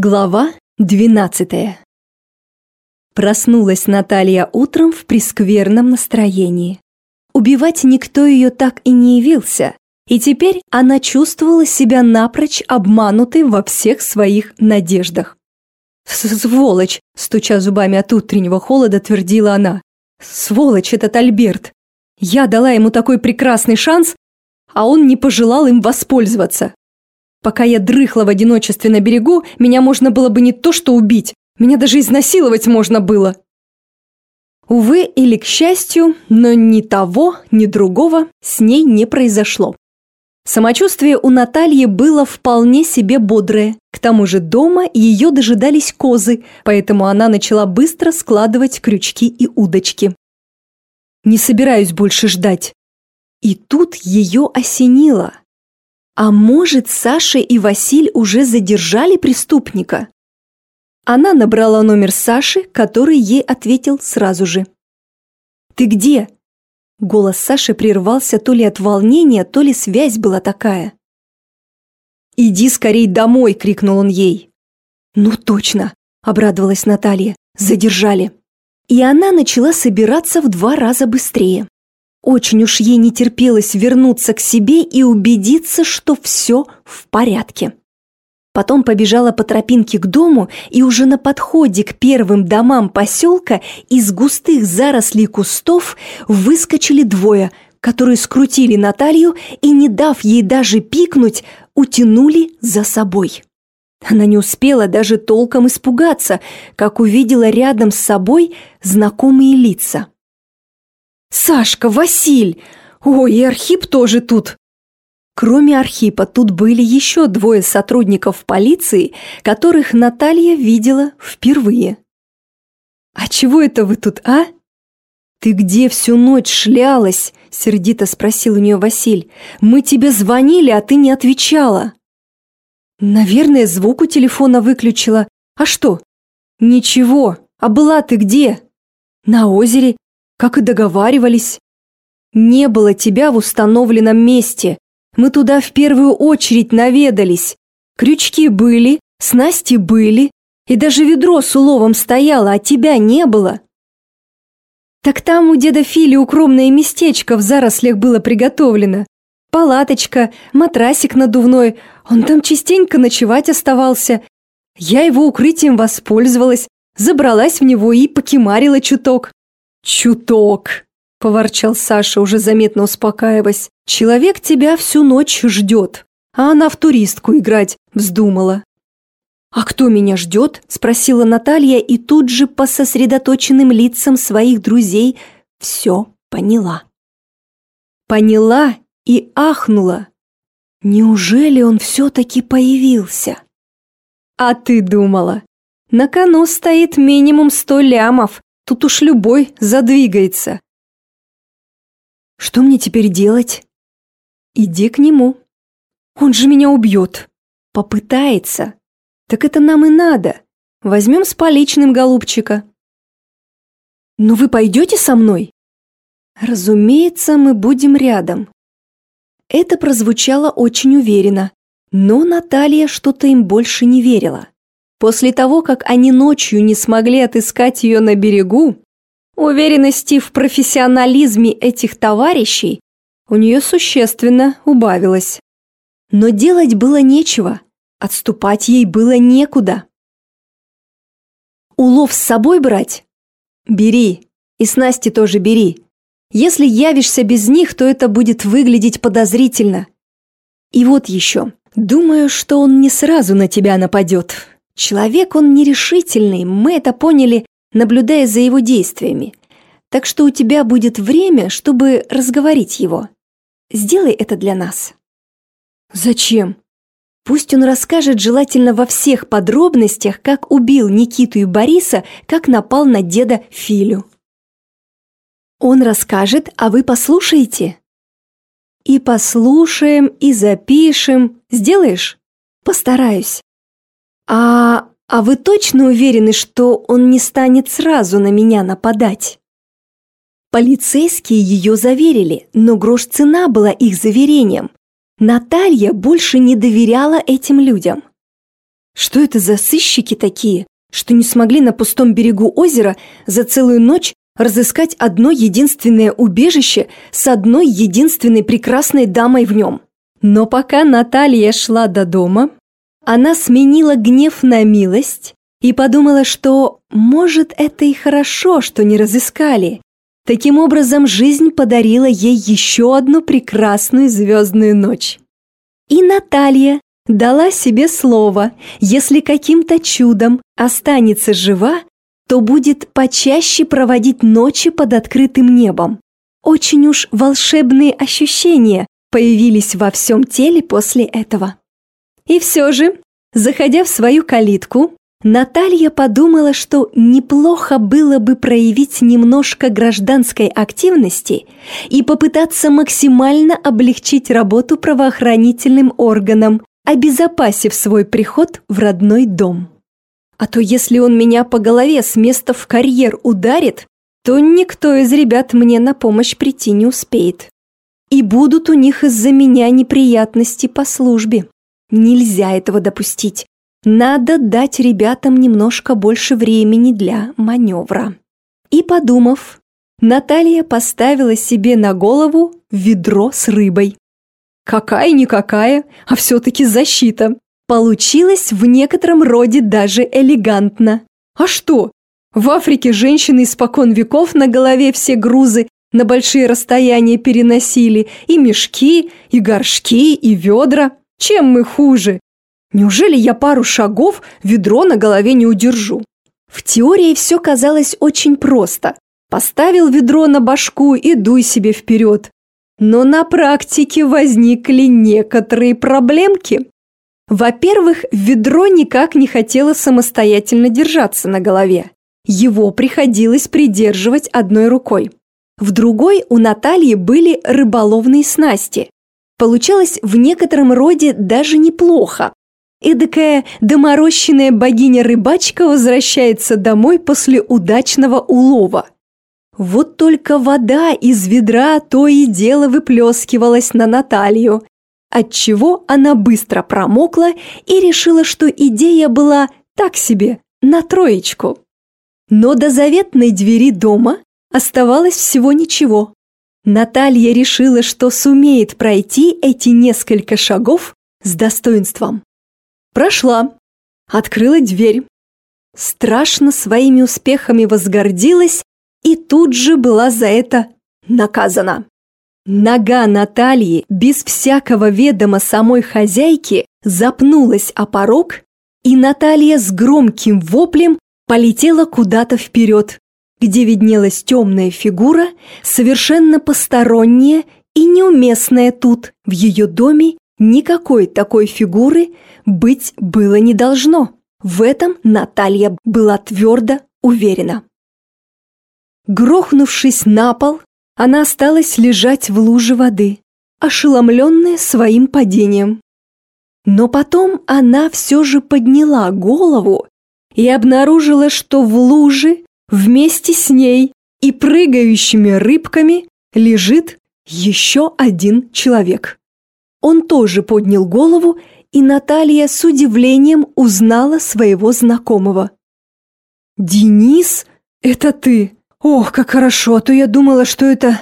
Глава двенадцатая Проснулась Наталья утром в прескверном настроении. Убивать никто ее так и не явился, и теперь она чувствовала себя напрочь обманутой во всех своих надеждах. «Сволочь!» – стуча зубами от утреннего холода, твердила она. «Сволочь этот Альберт! Я дала ему такой прекрасный шанс, а он не пожелал им воспользоваться. Пока я дрыхла в одиночестве на берегу, меня можно было бы не то что убить, меня даже изнасиловать можно было. Увы или к счастью, но ни того, ни другого с ней не произошло. Самочувствие у Натальи было вполне себе бодрое. К тому же дома ее дожидались козы, поэтому она начала быстро складывать крючки и удочки. «Не собираюсь больше ждать». И тут ее осенило. А может, Саша и Василь уже задержали преступника? Она набрала номер Саши, который ей ответил сразу же. «Ты где?» Голос Саши прервался то ли от волнения, то ли связь была такая. «Иди скорей домой!» – крикнул он ей. «Ну точно!» – обрадовалась Наталья. «Задержали!» И она начала собираться в два раза быстрее. Очень уж ей не терпелось вернуться к себе и убедиться, что все в порядке. Потом побежала по тропинке к дому, и уже на подходе к первым домам поселка из густых зарослей кустов выскочили двое, которые скрутили Наталью и, не дав ей даже пикнуть, утянули за собой. Она не успела даже толком испугаться, как увидела рядом с собой знакомые лица. «Сашка, Василь! Ой, и Архип тоже тут!» Кроме Архипа, тут были еще двое сотрудников полиции, которых Наталья видела впервые. «А чего это вы тут, а?» «Ты где всю ночь шлялась?» – сердито спросил у нее Василь. «Мы тебе звонили, а ты не отвечала». «Наверное, звук у телефона выключила. А что?» «Ничего. А была ты где?» «На озере, как и договаривались». «Не было тебя в установленном месте. Мы туда в первую очередь наведались. Крючки были, снасти были, и даже ведро с уловом стояло, а тебя не было. Так там у деда Фили укромное местечко в зарослях было приготовлено. Палаточка, матрасик надувной, он там частенько ночевать оставался. Я его укрытием воспользовалась, забралась в него и покемарила чуток. Чуток, – поворчал Саша, уже заметно успокаиваясь. «Человек тебя всю ночь ждет, а она в туристку играть вздумала». «А кто меня ждет?» – спросила Наталья и тут же по сосредоточенным лицам своих друзей все поняла. Поняла и ахнула. Неужели он все-таки появился? А ты думала? На кону стоит минимум сто лямов, тут уж любой задвигается. Что мне теперь делать? Иди к нему. Он же меня убьет. Попытается. Так это нам и надо. Возьмем с поличным голубчика. Но вы пойдете со мной? Разумеется, мы будем рядом. Это прозвучало очень уверенно, но Наталья что-то им больше не верила. После того, как они ночью не смогли отыскать ее на берегу, Уверенности в профессионализме этих товарищей у нее существенно убавилось. Но делать было нечего, отступать ей было некуда. Улов с собой брать? Бери, и снасти тоже бери. Если явишься без них, то это будет выглядеть подозрительно. И вот еще. Думаю, что он не сразу на тебя нападет. Человек он нерешительный, мы это поняли наблюдая за его действиями. Так что у тебя будет время, чтобы разговорить его. Сделай это для нас». «Зачем?» Пусть он расскажет желательно во всех подробностях, как убил Никиту и Бориса, как напал на деда Филю. Он расскажет, а вы послушаете? И послушаем, и запишем. Сделаешь? Постараюсь. А «А вы точно уверены, что он не станет сразу на меня нападать?» Полицейские ее заверили, но грош цена была их заверением. Наталья больше не доверяла этим людям. Что это за сыщики такие, что не смогли на пустом берегу озера за целую ночь разыскать одно единственное убежище с одной единственной прекрасной дамой в нем? Но пока Наталья шла до дома, она сменила гнев на милость и подумала, что, может, это и хорошо, что не разыскали. Таким образом, жизнь подарила ей еще одну прекрасную звездную ночь. И Наталья дала себе слово, если каким-то чудом останется жива, то будет почаще проводить ночи под открытым небом. Очень уж волшебные ощущения появились во всем теле после этого. И все же, заходя в свою калитку, Наталья подумала, что неплохо было бы проявить немножко гражданской активности и попытаться максимально облегчить работу правоохранительным органам, обезопасив свой приход в родной дом. А то если он меня по голове с места в карьер ударит, то никто из ребят мне на помощь прийти не успеет. И будут у них из-за меня неприятности по службе. Нельзя этого допустить. Надо дать ребятам немножко больше времени для маневра. И подумав, Наталья поставила себе на голову ведро с рыбой. Какая-никакая, а все-таки защита. Получилось в некотором роде даже элегантно. А что? В Африке женщины испокон веков на голове все грузы на большие расстояния переносили и мешки, и горшки, и ведра. Чем мы хуже? Неужели я пару шагов ведро на голове не удержу? В теории все казалось очень просто. Поставил ведро на башку и дуй себе вперед. Но на практике возникли некоторые проблемки. Во-первых, ведро никак не хотело самостоятельно держаться на голове. Его приходилось придерживать одной рукой. В другой у Натальи были рыболовные снасти. Получалось в некотором роде даже неплохо. Эдакая доморощенная богиня-рыбачка возвращается домой после удачного улова – вот только вода из ведра то и дело выплескивалась на Наталью, отчего она быстро промокла и решила, что идея была так себе, на троечку. Но до заветной двери дома оставалось всего ничего. Наталья решила, что сумеет пройти эти несколько шагов с достоинством. Прошла, открыла дверь. Страшно своими успехами возгордилась и тут же была за это наказана. Нога Натальи без всякого ведома самой хозяйки запнулась о порог, и Наталья с громким воплем полетела куда-то вперед, где виднелась темная фигура, совершенно посторонняя и неуместная тут, в ее доме, никакой такой фигуры быть было не должно. В этом Наталья была твердо уверена. Грохнувшись на пол, она осталась лежать в луже воды, ошеломленная своим падением. Но потом она все же подняла голову и обнаружила, что в луже вместе с ней и прыгающими рыбками лежит еще один человек. Он тоже поднял голову, и Наталья с удивлением узнала своего знакомого. «Денис, это ты!» «Ох, как хорошо, а то я думала, что это...»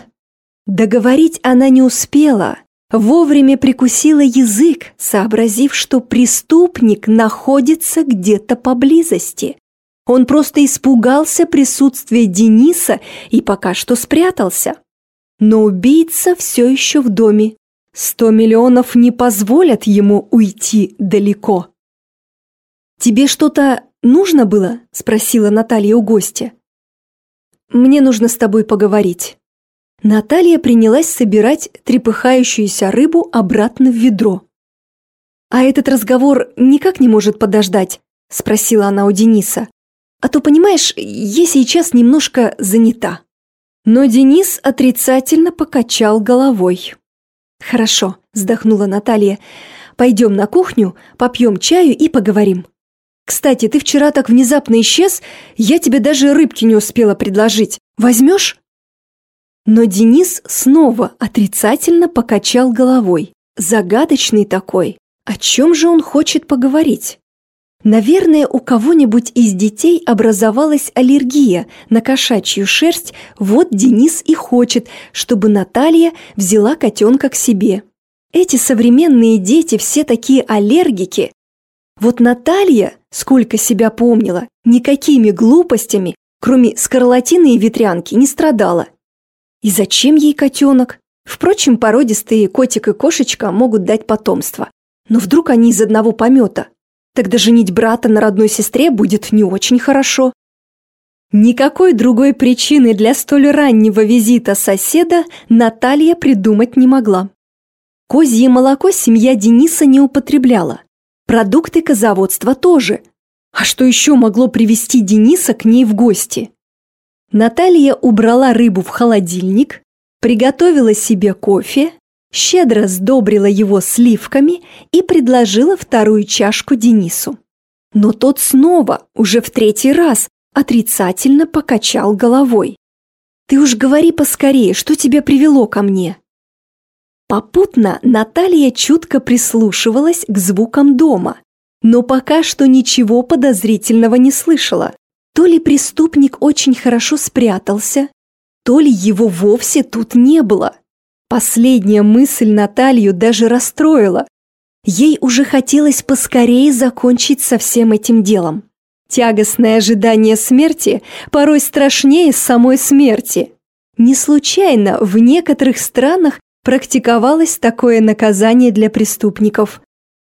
Договорить она не успела, вовремя прикусила язык, сообразив, что преступник находится где-то поблизости. Он просто испугался присутствия Дениса и пока что спрятался. Но убийца все еще в доме. Сто миллионов не позволят ему уйти далеко. «Тебе что-то нужно было?» – спросила Наталья у гостя. Мне нужно с тобой поговорить». Наталья принялась собирать трепыхающуюся рыбу обратно в ведро. «А этот разговор никак не может подождать?» – спросила она у Дениса. «А то, понимаешь, я сейчас немножко занята». Но Денис отрицательно покачал головой. «Хорошо», – вздохнула Наталья. «Пойдем на кухню, попьем чаю и поговорим». Кстати, ты вчера так внезапно исчез, я тебе даже рыбки не успела предложить. Возьмешь?» Но Денис снова отрицательно покачал головой. Загадочный такой. О чем же он хочет поговорить? Наверное, у кого-нибудь из детей образовалась аллергия на кошачью шерсть, вот Денис и хочет, чтобы Наталья взяла котенка к себе. Эти современные дети все такие аллергики. Вот Наталья, сколько себя помнила, никакими глупостями, кроме скарлатины и ветрянки, не страдала. И зачем ей котенок? Впрочем, породистые котик и кошечка могут дать потомство. Но вдруг они из одного помета – Тогда женить брата на родной сестре будет не очень хорошо. Никакой другой причины для столь раннего визита соседа Наталья придумать не могла. Козье молоко семья Дениса не употребляла. Продукты козоводства тоже. А что еще могло привести Дениса к ней в гости? Наталья убрала рыбу в холодильник, приготовила себе кофе щедро сдобрила его сливками и предложила вторую чашку Денису. Но тот снова, уже в третий раз, отрицательно покачал головой. «Ты уж говори поскорее, что тебя привело ко мне?» Попутно Наталья чутко прислушивалась к звукам дома, но пока что ничего подозрительного не слышала. То ли преступник очень хорошо спрятался, то ли его вовсе тут не было. Последняя мысль Наталью даже расстроила. Ей уже хотелось поскорее закончить со всем этим делом. Тягостное ожидание смерти порой страшнее самой смерти. Не случайно в некоторых странах практиковалось такое наказание для преступников.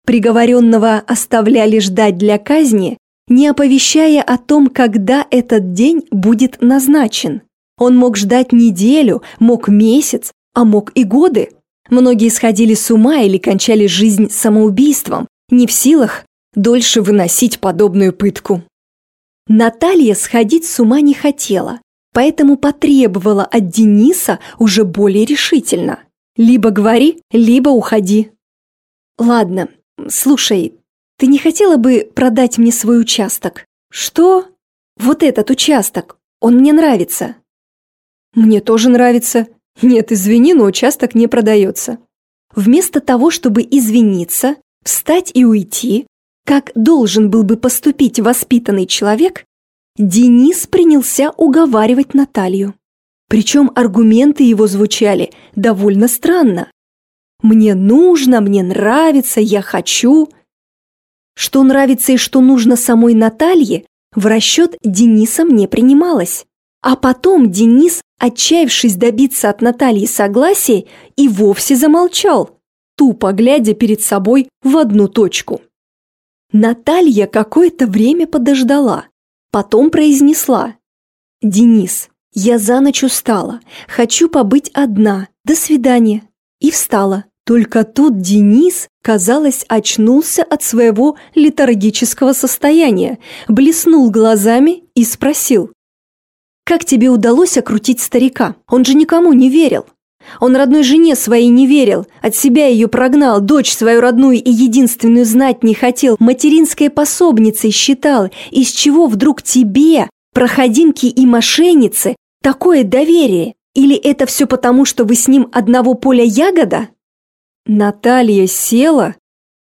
Приговоренного оставляли ждать для казни, не оповещая о том, когда этот день будет назначен. Он мог ждать неделю, мог месяц, а мог и годы. Многие сходили с ума или кончали жизнь самоубийством, не в силах дольше выносить подобную пытку. Наталья сходить с ума не хотела, поэтому потребовала от Дениса уже более решительно. Либо говори, либо уходи. Ладно, слушай, ты не хотела бы продать мне свой участок? Что? Вот этот участок, он мне нравится. Мне тоже нравится, нет, извини, но участок не продается. Вместо того, чтобы извиниться, встать и уйти, как должен был бы поступить воспитанный человек, Денис принялся уговаривать Наталью. Причем аргументы его звучали довольно странно. «Мне нужно, мне нравится, я хочу». Что нравится и что нужно самой Наталье, в расчет Денисом не принималось. А потом Денис отчаявшись добиться от Натальи согласия, и вовсе замолчал, тупо глядя перед собой в одну точку. Наталья какое-то время подождала, потом произнесла. «Денис, я за ночь устала, хочу побыть одна, до свидания». И встала. Только тут Денис, казалось, очнулся от своего летаргического состояния, блеснул глазами и спросил. Как тебе удалось окрутить старика? Он же никому не верил. Он родной жене своей не верил, от себя ее прогнал, дочь свою родную и единственную знать не хотел, материнской пособницей считал, из чего вдруг тебе, проходимки и мошенницы, такое доверие? Или это все потому, что вы с ним одного поля ягода? Наталья села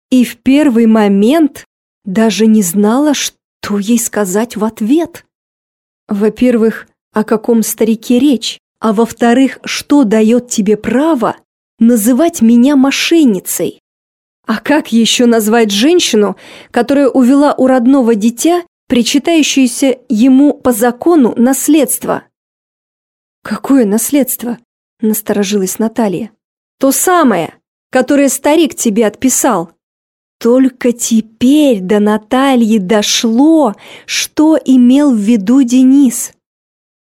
и в первый момент даже не знала, что ей сказать в ответ. Во-первых, о каком старике речь, а во-вторых, что дает тебе право называть меня мошенницей? А как еще назвать женщину, которая увела у родного дитя причитающееся ему по закону наследство? «Какое наследство?» – насторожилась Наталья. «То самое, которое старик тебе отписал». Только теперь до Натальи дошло, что имел в виду Денис.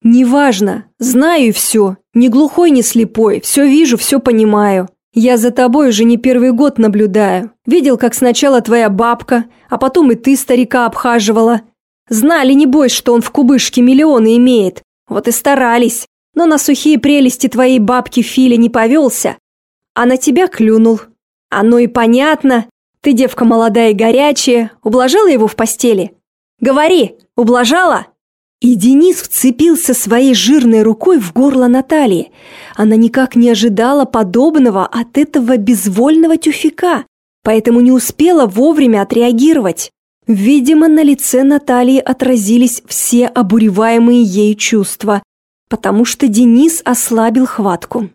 «Неважно, знаю все. Ни глухой, ни слепой. Все вижу, все понимаю. Я за тобой уже не первый год наблюдаю. Видел, как сначала твоя бабка, а потом и ты старика обхаживала. Знали, небось, что он в кубышке миллионы имеет. Вот и старались. Но на сухие прелести твоей бабки Филя не повелся, а на тебя клюнул. Оно и понятно. Ты девка молодая и горячая. Ублажала его в постели? Говори, ублажала?» И Денис вцепился своей жирной рукой в горло Натальи. Она никак не ожидала подобного от этого безвольного тюфика, поэтому не успела вовремя отреагировать. Видимо, на лице Натальи отразились все обуреваемые ей чувства, потому что Денис ослабил хватку.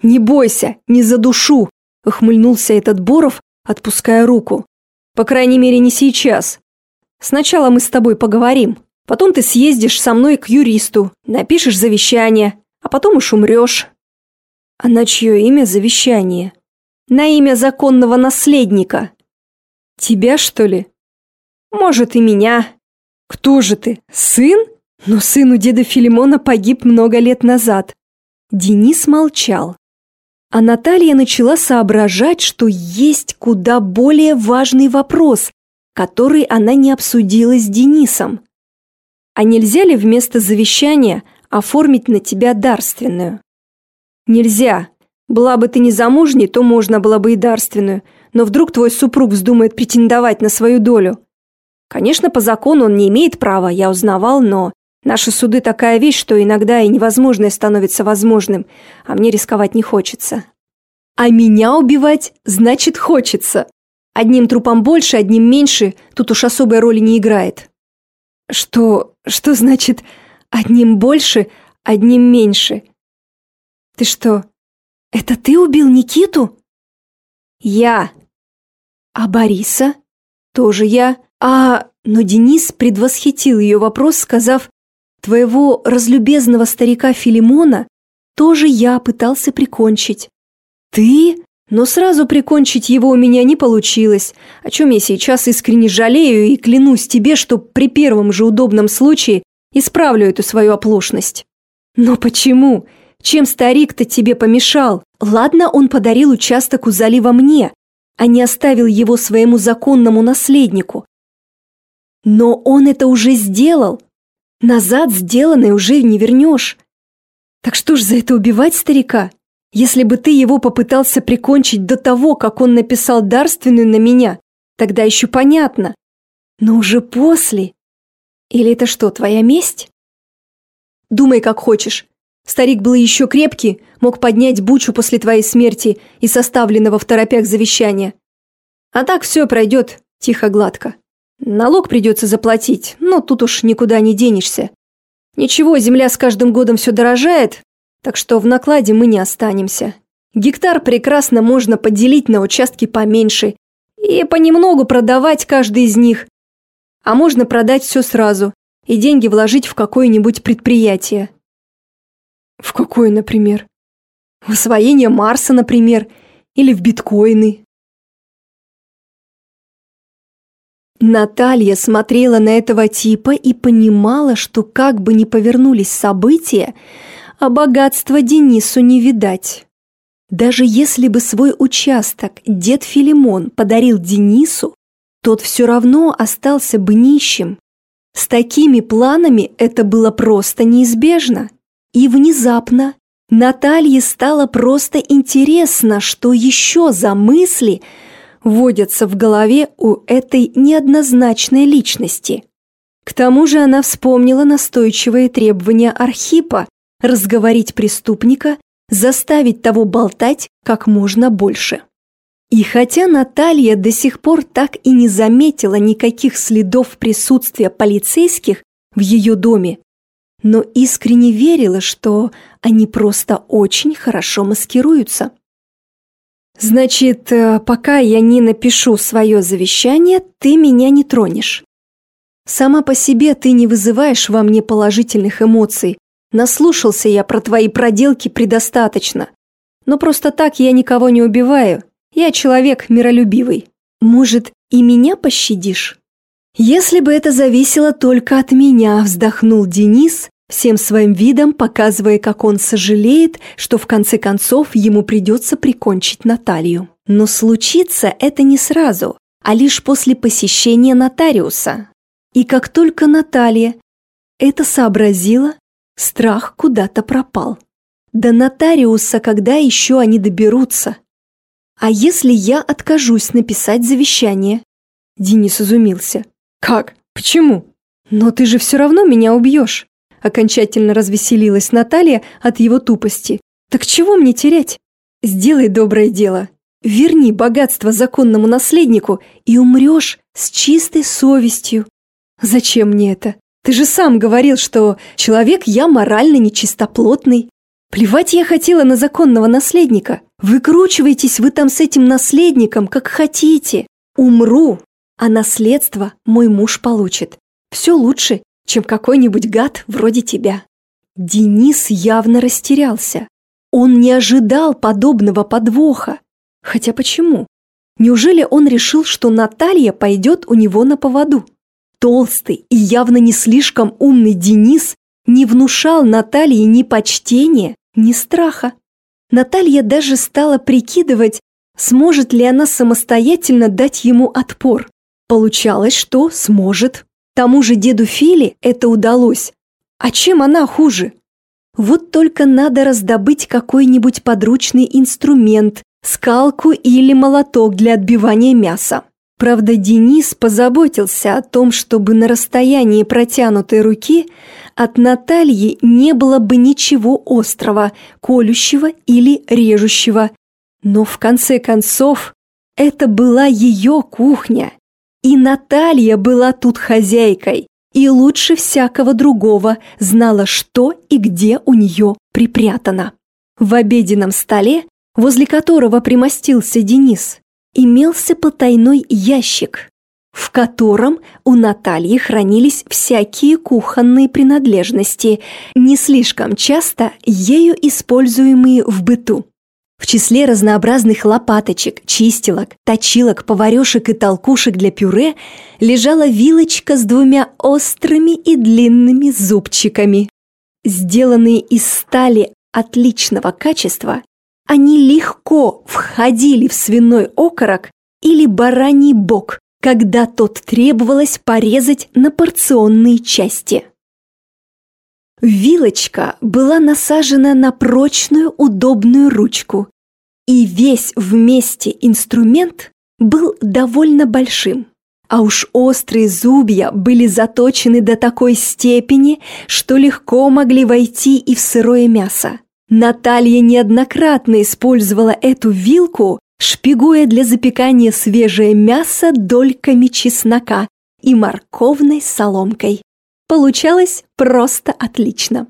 «Не бойся, не задушу!» – ухмыльнулся этот Боров, отпуская руку. «По крайней мере, не сейчас. Сначала мы с тобой поговорим, потом ты съездишь со мной к юристу, напишешь завещание, а потом уж умрешь». «А на чье имя завещание?» «На имя законного наследника». «Тебя, что ли?» Может, и меня. Кто же ты? Сын? Но сын у деда Филимона погиб много лет назад. Денис молчал. А Наталья начала соображать, что есть куда более важный вопрос, который она не обсудила с Денисом. А нельзя ли вместо завещания оформить на тебя дарственную? Нельзя. Была бы ты не замужней, то можно было бы и дарственную. Но вдруг твой супруг вздумает претендовать на свою долю. Конечно, по закону он не имеет права, я узнавал, но наши суды такая вещь, что иногда и невозможное становится возможным, а мне рисковать не хочется. А меня убивать значит хочется. Одним трупом больше, одним меньше, тут уж особой роли не играет. Что, что значит одним больше, одним меньше? Ты что, это ты убил Никиту? Я. А Бориса? Тоже я. А, но Денис предвосхитил ее вопрос, сказав, «Твоего разлюбезного старика Филимона тоже я пытался прикончить». «Ты?» Но сразу прикончить его у меня не получилось, о чем я сейчас искренне жалею и клянусь тебе, что при первом же удобном случае исправлю эту свою оплошность. Но почему? Чем старик-то тебе помешал? Ладно, он подарил участок у залива мне, а не оставил его своему законному наследнику. Но он это уже сделал. Назад сделанное уже не вернешь. Так что ж за это убивать старика? Если бы ты его попытался прикончить до того, как он написал дарственную на меня, тогда еще понятно. Но уже после. Или это что, твоя месть? Думай, как хочешь. Старик был еще крепкий, мог поднять бучу после твоей смерти и составленного в торопях завещания. А так все пройдет тихо-гладко. Налог придется заплатить, но тут уж никуда не денешься. Ничего, земля с каждым годом все дорожает, так что в накладе мы не останемся. Гектар прекрасно можно поделить на участки поменьше и понемногу продавать каждый из них. А можно продать все сразу и деньги вложить в какое-нибудь предприятие. В какое, например? В освоение Марса, например, или в биткоины. Наталья смотрела на этого типа и понимала, что как бы ни повернулись события, а богатства Денису не видать. Даже если бы свой участок дед Филимон подарил Денису, тот все равно остался бы нищим. С такими планами это было просто неизбежно. И внезапно Наталье стало просто интересно, что еще за мысли – водятся в голове у этой неоднозначной личности. К тому же она вспомнила настойчивые требования Архипа разговорить преступника, заставить того болтать как можно больше. И хотя Наталья до сих пор так и не заметила никаких следов присутствия полицейских в ее доме, но искренне верила, что они просто очень хорошо маскируются. Значит, э, пока я не напишу свое завещание, ты меня не тронешь. Сама по себе ты не вызываешь во мне положительных эмоций. Наслушался я про твои проделки предостаточно. Но просто так я никого не убиваю. Я человек миролюбивый. Может, и меня пощадишь? Если бы это зависело только от меня, вздохнул Денис всем своим видом показывая, как он сожалеет, что в конце концов ему придется прикончить Наталью. Но случится это не сразу, а лишь после посещения нотариуса. И как только Наталья это сообразила, страх куда-то пропал. До нотариуса когда еще они доберутся? А если я откажусь написать завещание? Денис изумился. Как? Почему? Но ты же все равно меня убьешь. Окончательно развеселилась Наталья от его тупости. «Так чего мне терять? Сделай доброе дело. Верни богатство законному наследнику и умрешь с чистой совестью. Зачем мне это? Ты же сам говорил, что человек я морально нечистоплотный. Плевать я хотела на законного наследника. Выкручивайтесь вы там с этим наследником, как хотите. Умру, а наследство мой муж получит. Все лучше, чем какой-нибудь гад вроде тебя. Денис явно растерялся. Он не ожидал подобного подвоха. Хотя почему? Неужели он решил, что Наталья пойдет у него на поводу? Толстый и явно не слишком умный Денис не внушал Наталье ни почтения, ни страха. Наталья даже стала прикидывать, сможет ли она самостоятельно дать ему отпор. Получалось, что сможет. Тому же деду Филе это удалось. А чем она хуже? Вот только надо раздобыть какой-нибудь подручный инструмент, скалку или молоток для отбивания мяса. Правда, Денис позаботился о том, чтобы на расстоянии протянутой руки от Натальи не было бы ничего острого, колющего или режущего. Но в конце концов, это была ее кухня, и Наталья была тут хозяйкой, и лучше всякого другого знала, что и где у нее припрятано. В обеденном столе, возле которого примостился Денис, имелся потайной ящик, в котором у Натальи хранились всякие кухонные принадлежности, не слишком часто ею используемые в быту. В числе разнообразных лопаточек, чистилок, точилок, поварешек и толкушек для пюре лежала вилочка с двумя острыми и длинными зубчиками. Сделанные из стали отличного качества, они легко входили в свиной окорок или бараний бок, когда тот требовалось порезать на порционные части. Вилочка была насажена на прочную удобную ручку, и весь вместе инструмент был довольно большим. А уж острые зубья были заточены до такой степени, что легко могли войти и в сырое мясо. Наталья неоднократно использовала эту вилку, шпигуя для запекания свежее мясо дольками чеснока и морковной соломкой. Получалось просто отлично.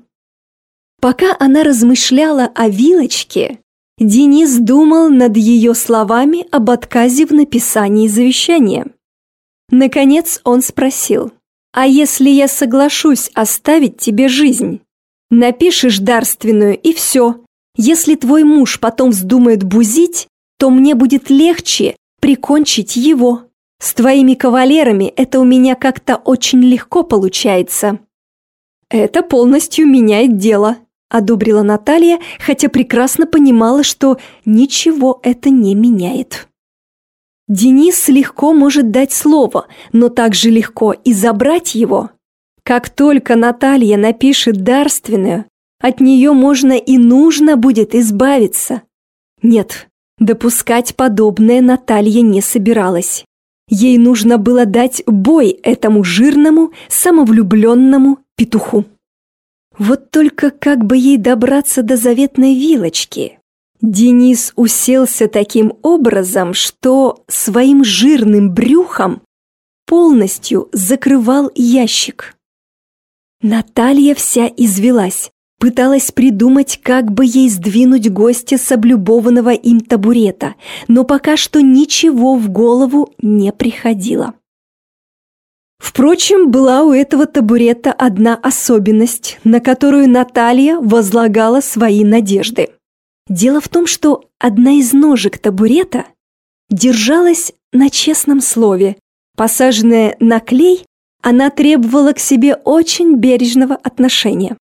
Пока она размышляла о вилочке, Денис думал над ее словами об отказе в написании завещания. Наконец он спросил, «А если я соглашусь оставить тебе жизнь?» Напишешь дарственную и все. Если твой муж потом вздумает бузить, то мне будет легче прикончить его. С твоими кавалерами это у меня как-то очень легко получается. Это полностью меняет дело, одобрила Наталья, хотя прекрасно понимала, что ничего это не меняет. Денис легко может дать слово, но также легко и забрать его. Как только Наталья напишет дарственную, от нее можно и нужно будет избавиться. Нет, допускать подобное Наталья не собиралась. Ей нужно было дать бой этому жирному, самовлюбленному петуху. Вот только как бы ей добраться до заветной вилочки? Денис уселся таким образом, что своим жирным брюхом полностью закрывал ящик. Наталья вся извелась, пыталась придумать, как бы ей сдвинуть гостя с облюбованного им табурета, но пока что ничего в голову не приходило. Впрочем, была у этого табурета одна особенность, на которую Наталья возлагала свои надежды. Дело в том, что одна из ножек табурета держалась на честном слове, посаженная на клей она требовала к себе очень бережного отношения.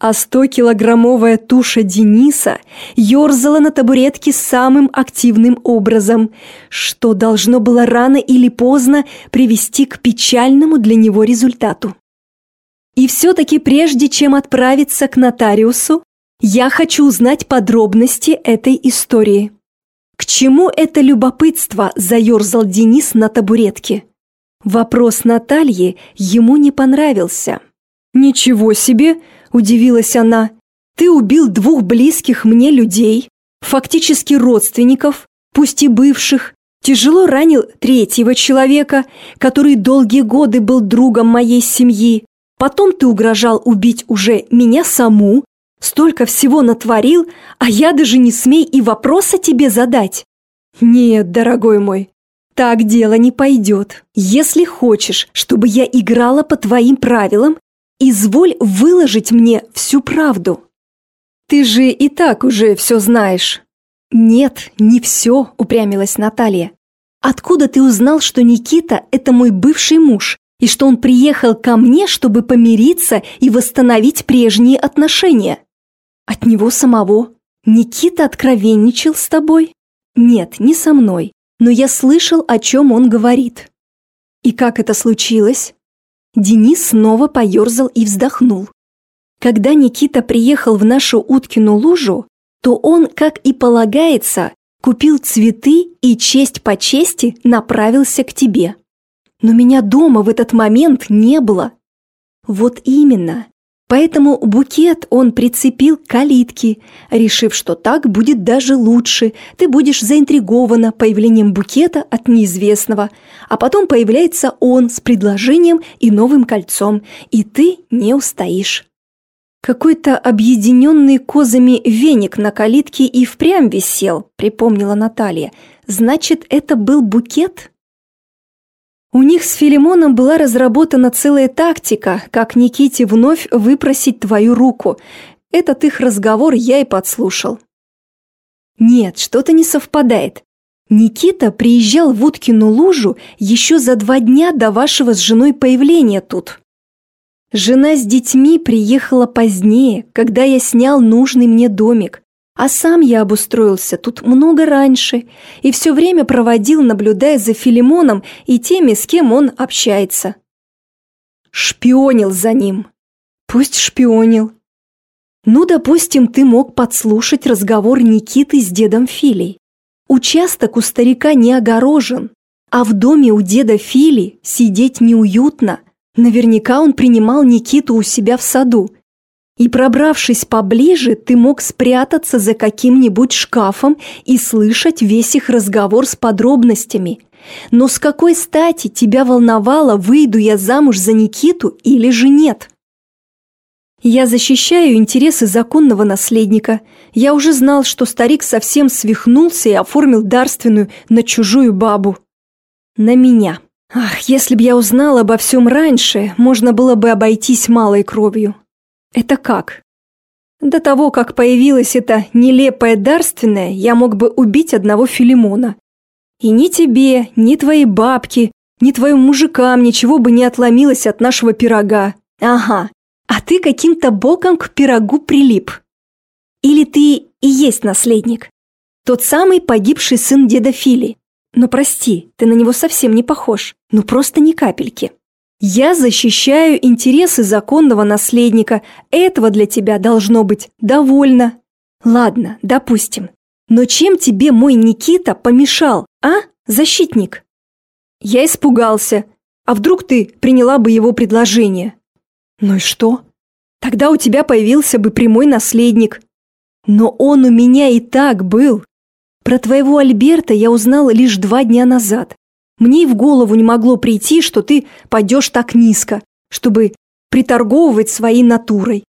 А 100-килограммовая туша Дениса ерзала на табуретке самым активным образом, что должно было рано или поздно привести к печальному для него результату. И все-таки прежде чем отправиться к нотариусу, я хочу узнать подробности этой истории. К чему это любопытство заерзал Денис на табуретке? Вопрос Натальи ему не понравился. «Ничего себе!» – удивилась она. «Ты убил двух близких мне людей, фактически родственников, пусть и бывших, тяжело ранил третьего человека, который долгие годы был другом моей семьи. Потом ты угрожал убить уже меня саму, столько всего натворил, а я даже не смей и вопроса тебе задать. Нет, дорогой мой, так дело не пойдет. Если хочешь, чтобы я играла по твоим правилам, изволь выложить мне всю правду. Ты же и так уже все знаешь. Нет, не все, упрямилась Наталья. Откуда ты узнал, что Никита – это мой бывший муж, и что он приехал ко мне, чтобы помириться и восстановить прежние отношения? От него самого. Никита откровенничал с тобой? Нет, не со мной, но я слышал, о чем он говорит. И как это случилось? Денис снова поерзал и вздохнул. Когда Никита приехал в нашу Уткину лужу, то он, как и полагается, купил цветы и честь по чести направился к тебе. Но меня дома в этот момент не было. Вот именно. Поэтому букет он прицепил к калитке, решив, что так будет даже лучше. Ты будешь заинтригована появлением букета от неизвестного, а потом появляется он с предложением и новым кольцом, и ты не устоишь. Какой-то объединенный козами веник на калитке и впрямь висел, припомнила Наталья. Значит, это был букет? У них с Филимоном была разработана целая тактика, как Никите вновь выпросить твою руку. Этот их разговор я и подслушал. Нет, что-то не совпадает. Никита приезжал в Уткину лужу еще за два дня до вашего с женой появления тут. Жена с детьми приехала позднее, когда я снял нужный мне домик. А сам я обустроился тут много раньше и все время проводил, наблюдая за Филимоном и теми, с кем он общается. Шпионил за ним. Пусть шпионил. Ну, допустим, ты мог подслушать разговор Никиты с дедом Филей. Участок у старика не огорожен, а в доме у деда Фили сидеть неуютно. Наверняка он принимал Никиту у себя в саду и пробравшись поближе, ты мог спрятаться за каким-нибудь шкафом и слышать весь их разговор с подробностями. Но с какой стати тебя волновало, выйду я замуж за Никиту или же нет? Я защищаю интересы законного наследника. Я уже знал, что старик совсем свихнулся и оформил дарственную на чужую бабу. На меня. Ах, если б я узнал обо всем раньше, можно было бы обойтись малой кровью. Это как? До того, как появилась эта нелепая дарственная, я мог бы убить одного Филимона. И ни тебе, ни твоей бабке, ни твоим мужикам ничего бы не отломилось от нашего пирога. Ага, а ты каким-то боком к пирогу прилип. Или ты и есть наследник? Тот самый погибший сын деда Фили. Но прости, ты на него совсем не похож. Ну просто ни капельки. Я защищаю интересы законного наследника. Этого для тебя должно быть довольно. Ладно, допустим. Но чем тебе мой Никита помешал, а, защитник? Я испугался. А вдруг ты приняла бы его предложение? Ну и что? Тогда у тебя появился бы прямой наследник. Но он у меня и так был. Про твоего Альберта я узнала лишь два дня назад. Мне и в голову не могло прийти, что ты пойдешь так низко, чтобы приторговывать своей натурой.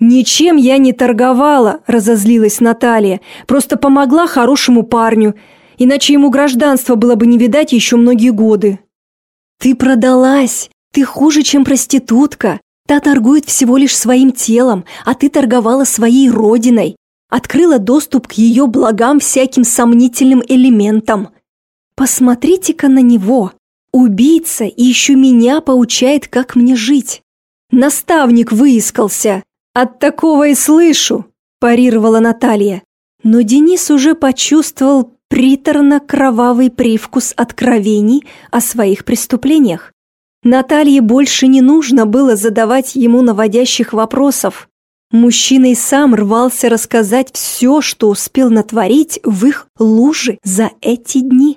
«Ничем я не торговала», – разозлилась Наталья. «Просто помогла хорошему парню, иначе ему гражданство было бы не видать еще многие годы». «Ты продалась! Ты хуже, чем проститутка! Та торгует всего лишь своим телом, а ты торговала своей родиной, открыла доступ к ее благам всяким сомнительным элементам. Посмотрите-ка на него. Убийца и еще меня поучает, как мне жить. Наставник выискался. От такого и слышу, парировала Наталья. Но Денис уже почувствовал приторно-кровавый привкус откровений о своих преступлениях. Наталье больше не нужно было задавать ему наводящих вопросов. Мужчина и сам рвался рассказать все, что успел натворить в их луже за эти дни.